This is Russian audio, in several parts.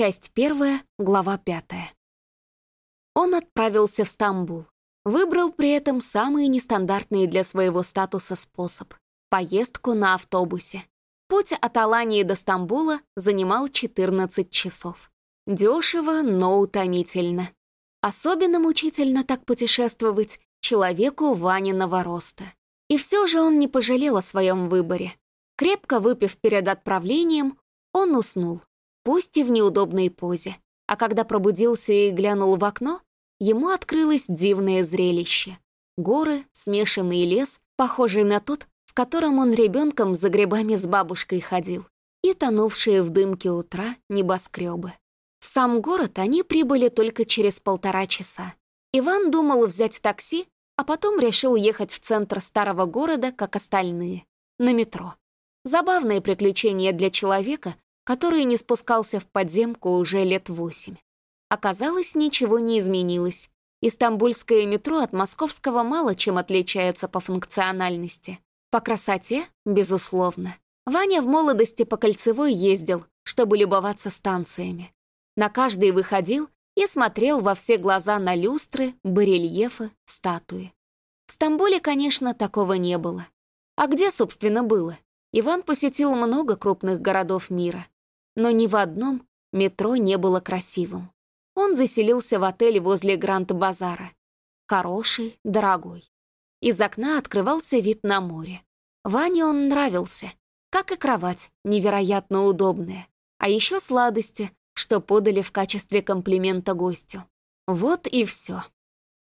Часть первая, глава пятая. Он отправился в Стамбул. Выбрал при этом самый нестандартный для своего статуса способ — поездку на автобусе. Путь от Алании до Стамбула занимал 14 часов. Дешево, но утомительно. Особенно мучительно так путешествовать человеку Ваниного роста. И все же он не пожалел о своем выборе. Крепко выпив перед отправлением, он уснул пусть и в неудобной позе. А когда пробудился и глянул в окно, ему открылось дивное зрелище. Горы, смешанный лес, похожий на тот, в котором он ребенком за грибами с бабушкой ходил, и тонувшие в дымке утра небоскребы. В сам город они прибыли только через полтора часа. Иван думал взять такси, а потом решил ехать в центр старого города, как остальные, на метро. Забавное приключение для человека, который не спускался в подземку уже лет восемь. Оказалось, ничего не изменилось. Истамбульское метро от московского мало чем отличается по функциональности. По красоте, безусловно. Ваня в молодости по Кольцевой ездил, чтобы любоваться станциями. На каждый выходил и смотрел во все глаза на люстры, барельефы, статуи. В Стамбуле, конечно, такого не было. А где, собственно, было? Иван посетил много крупных городов мира но ни в одном метро не было красивым. Он заселился в отель возле Гранд-базара. Хороший, дорогой. Из окна открывался вид на море. Ване он нравился, как и кровать, невероятно удобная. А еще сладости, что подали в качестве комплимента гостю. Вот и все.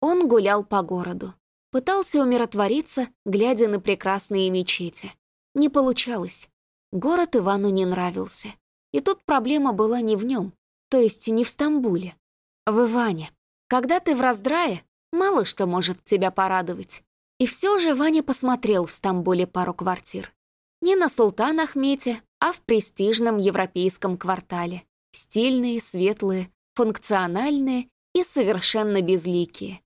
Он гулял по городу. Пытался умиротвориться, глядя на прекрасные мечети. Не получалось. Город Ивану не нравился. И тут проблема была не в нем, то есть не в Стамбуле. В Иване. Когда ты в раздрае, мало что может тебя порадовать. И все же Ваня посмотрел в Стамбуле пару квартир. Не на Султан Ахмете, а в престижном европейском квартале. Стильные, светлые, функциональные и совершенно безликие.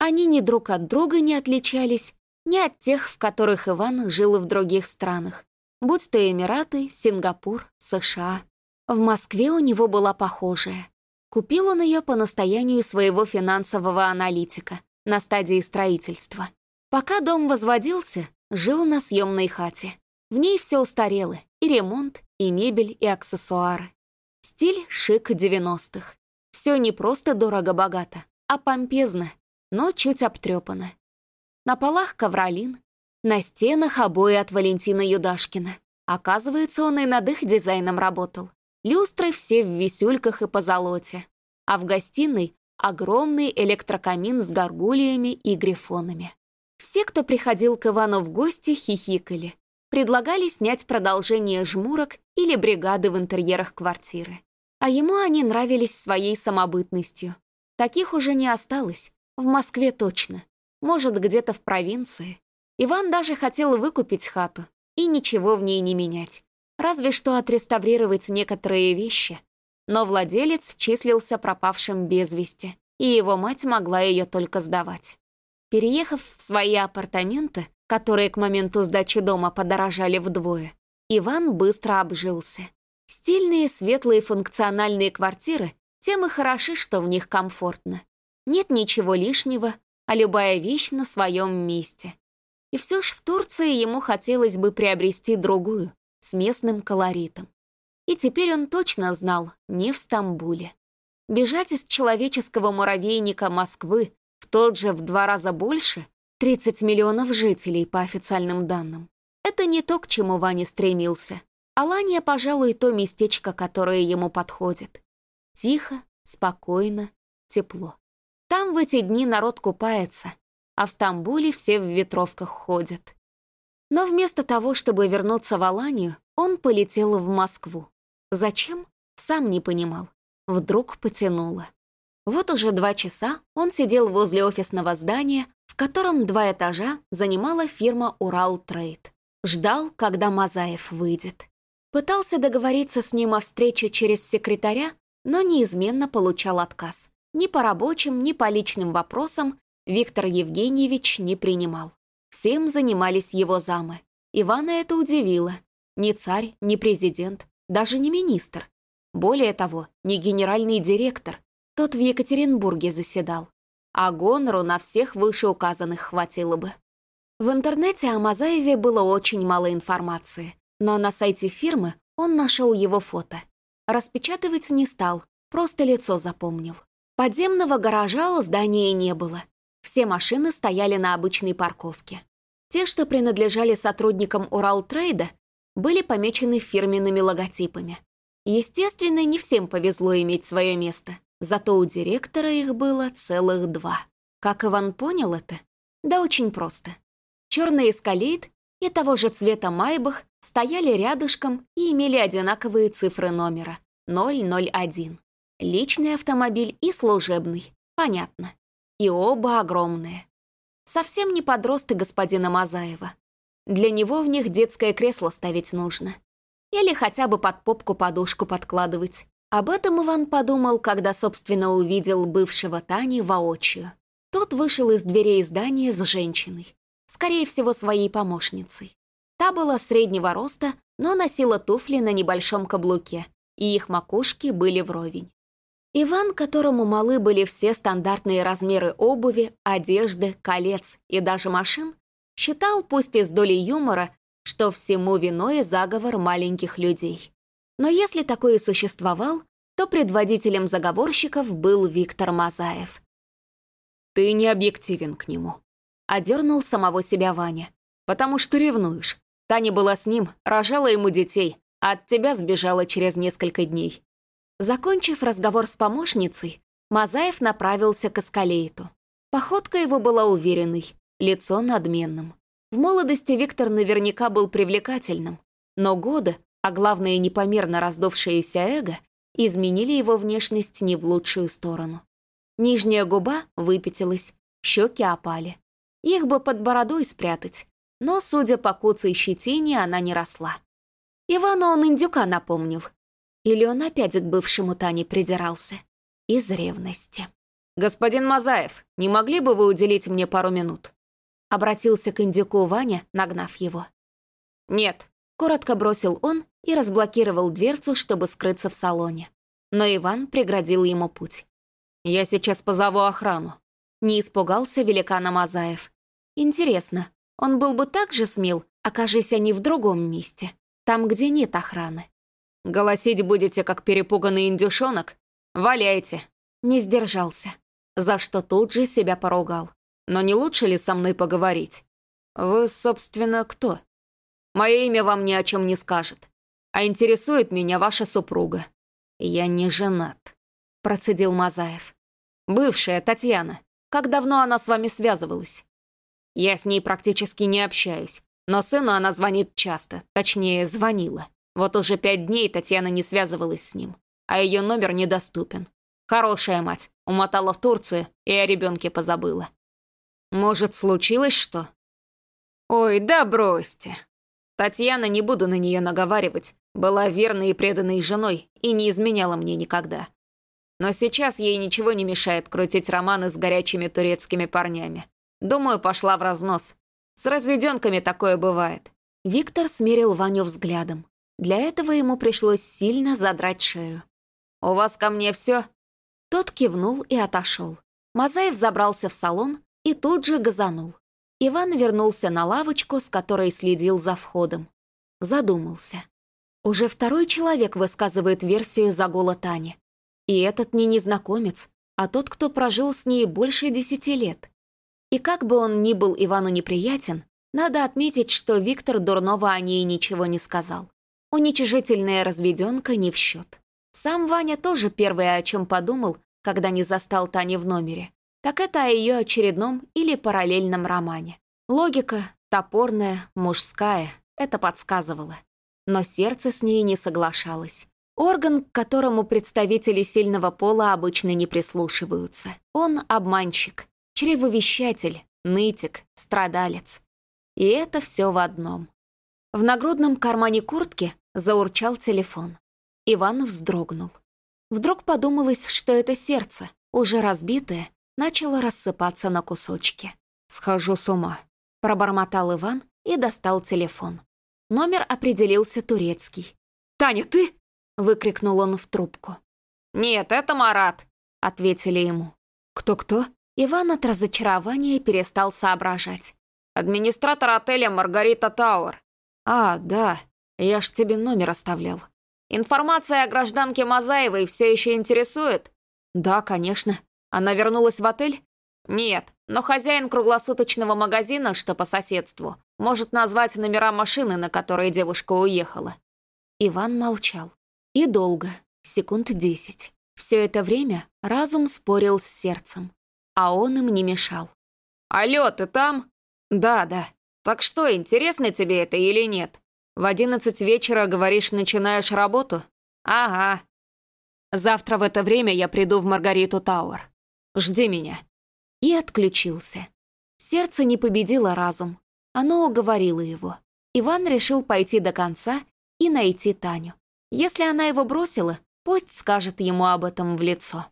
Они ни друг от друга не отличались, ни от тех, в которых Иван жил в других странах, будь то Эмираты, Сингапур, США. В Москве у него была похожая. Купил он ее по настоянию своего финансового аналитика на стадии строительства. Пока дом возводился, жил на съемной хате. В ней все устарело, и ремонт, и мебель, и аксессуары. Стиль шик 90-х. Все не просто дорого-богато, а помпезно, но чуть обтрепано. На полах ковролин, на стенах обои от Валентина Юдашкина. Оказывается, он и над их дизайном работал. Люстры все в висюльках и позолоте. А в гостиной огромный электрокамин с горгульями и грифонами. Все, кто приходил к Ивану в гости, хихикали. Предлагали снять продолжение жмурок или бригады в интерьерах квартиры. А ему они нравились своей самобытностью. Таких уже не осталось. В Москве точно. Может, где-то в провинции. Иван даже хотел выкупить хату и ничего в ней не менять разве что отреставрировать некоторые вещи. Но владелец числился пропавшим без вести, и его мать могла ее только сдавать. Переехав в свои апартаменты, которые к моменту сдачи дома подорожали вдвое, Иван быстро обжился. Стильные, светлые, функциональные квартиры тем и хороши, что в них комфортно. Нет ничего лишнего, а любая вещь на своем месте. И все ж в Турции ему хотелось бы приобрести другую, с местным колоритом. И теперь он точно знал, не в Стамбуле. Бежать из человеческого муравейника Москвы в тот же в два раза больше, 30 миллионов жителей по официальным данным, это не то, к чему Ваня стремился. Алания, пожалуй, то местечко, которое ему подходит. Тихо, спокойно, тепло. Там в эти дни народ купается, а в Стамбуле все в ветровках ходят. Но вместо того, чтобы вернуться в Аланию, он полетел в Москву. Зачем? Сам не понимал. Вдруг потянуло. Вот уже два часа он сидел возле офисного здания, в котором два этажа занимала фирма «Урал Трейд». Ждал, когда Мазаев выйдет. Пытался договориться с ним о встрече через секретаря, но неизменно получал отказ. Ни по рабочим, ни по личным вопросам Виктор Евгеньевич не принимал. Всем занимались его замы. Ивана это удивило. Ни царь, ни президент, даже не министр. Более того, не генеральный директор, тот в Екатеринбурге заседал. А гонору на всех вышеуказанных хватило бы. В интернете о Мазаеве было очень мало информации, но на сайте фирмы он нашел его фото. Распечатывать не стал, просто лицо запомнил. Подземного гаража у здания не было. Все машины стояли на обычной парковке. Те, что принадлежали сотрудникам Уралтрейда, были помечены фирменными логотипами. Естественно, не всем повезло иметь свое место, зато у директора их было целых два. Как Иван понял это? Да очень просто. Черный эскалейт и того же цвета Майбах стояли рядышком и имели одинаковые цифры номера — 001. Личный автомобиль и служебный, понятно. И оба огромные. Совсем не подросты господина Мазаева. Для него в них детское кресло ставить нужно. Или хотя бы под попку подушку подкладывать. Об этом Иван подумал, когда, собственно, увидел бывшего Тани воочию. Тот вышел из дверей здания с женщиной. Скорее всего, своей помощницей. Та была среднего роста, но носила туфли на небольшом каблуке, и их макушки были вровень. Иван, которому малы были все стандартные размеры обуви, одежды, колец и даже машин, считал, пусть и с долей юмора, что всему виной заговор маленьких людей. Но если такое существовал, то предводителем заговорщиков был Виктор Мазаев. «Ты не объективен к нему», — одернул самого себя Ваня. «Потому что ревнуешь. Таня была с ним, рожала ему детей, а от тебя сбежала через несколько дней. Закончив разговор с помощницей, Мазаев направился к эскалейту. Походка его была уверенной, лицо надменным. В молодости Виктор наверняка был привлекательным, но годы, а главное непомерно раздувшееся эго, изменили его внешность не в лучшую сторону. Нижняя губа выпятилась, щеки опали. Их бы под бородой спрятать, но, судя по куцей щетине, она не росла. Ивану он индюка напомнил, или он опять к бывшему Тане придирался? Из ревности. «Господин Мазаев, не могли бы вы уделить мне пару минут?» Обратился к индюку Ваня, нагнав его. «Нет», — коротко бросил он и разблокировал дверцу, чтобы скрыться в салоне. Но Иван преградил ему путь. «Я сейчас позову охрану». Не испугался великана Мазаев. Интересно, он был бы так же смел, окажись они в другом месте, там, где нет охраны. Голосить будете, как перепуганный индюшонок? Валяйте!» Не сдержался, за что тут же себя поругал. «Но не лучше ли со мной поговорить? Вы, собственно, кто? Мое имя вам ни о чем не скажет. А интересует меня ваша супруга. Я не женат», — процедил Мазаев. «Бывшая Татьяна. Как давно она с вами связывалась?» «Я с ней практически не общаюсь, но сыну она звонит часто, точнее, звонила. Вот уже пять дней Татьяна не связывалась с ним, а ее номер недоступен. Хорошая мать, умотала в Турцию и о ребенке позабыла. Может, случилось что? Ой, да бросьте. Татьяна, не буду на нее наговаривать, была верной и преданной женой и не изменяла мне никогда. Но сейчас ей ничего не мешает крутить романы с горячими турецкими парнями. Думаю, пошла в разнос. С разведенками такое бывает. Виктор смерил Ваню взглядом. Для этого ему пришлось сильно задрать шею. «У вас ко мне все?» Тот кивнул и отошел. Мазаев забрался в салон и тут же газанул. Иван вернулся на лавочку, с которой следил за входом. Задумался. Уже второй человек высказывает версию загула Тани. И этот не незнакомец, а тот, кто прожил с ней больше десяти лет. И как бы он ни был Ивану неприятен, надо отметить, что Виктор дурного о ней ничего не сказал. Уничижительная разведенка не в счет. Сам Ваня тоже первое, о чем подумал, когда не застал Тани в номере. Так это о ее очередном или параллельном романе. Логика, топорная, мужская, это подсказывало. Но сердце с ней не соглашалось. Орган, к которому представители сильного пола обычно не прислушиваются. Он обманщик, чревовещатель, нытик, страдалец. И это все в одном. В нагрудном кармане куртки Заурчал телефон. Иван вздрогнул. Вдруг подумалось, что это сердце, уже разбитое, начало рассыпаться на кусочки. «Схожу с ума», — пробормотал Иван и достал телефон. Номер определился турецкий. «Таня, ты?» — выкрикнул он в трубку. «Нет, это Марат», — ответили ему. «Кто-кто?» Иван от разочарования перестал соображать. «Администратор отеля Маргарита Тауэр». «А, да, я ж тебе номер оставлял». «Информация о гражданке Мазаевой все еще интересует?» «Да, конечно. Она вернулась в отель?» «Нет, но хозяин круглосуточного магазина, что по соседству, может назвать номера машины, на которой девушка уехала». Иван молчал. И долго, секунд десять. Все это время разум спорил с сердцем, а он им не мешал. «Алло, ты там?» «Да, да». «Так что, интересно тебе это или нет? В одиннадцать вечера, говоришь, начинаешь работу?» «Ага». «Завтра в это время я приду в Маргариту Тауэр. Жди меня». И отключился. Сердце не победило разум. Оно уговорило его. Иван решил пойти до конца и найти Таню. Если она его бросила, пусть скажет ему об этом в лицо.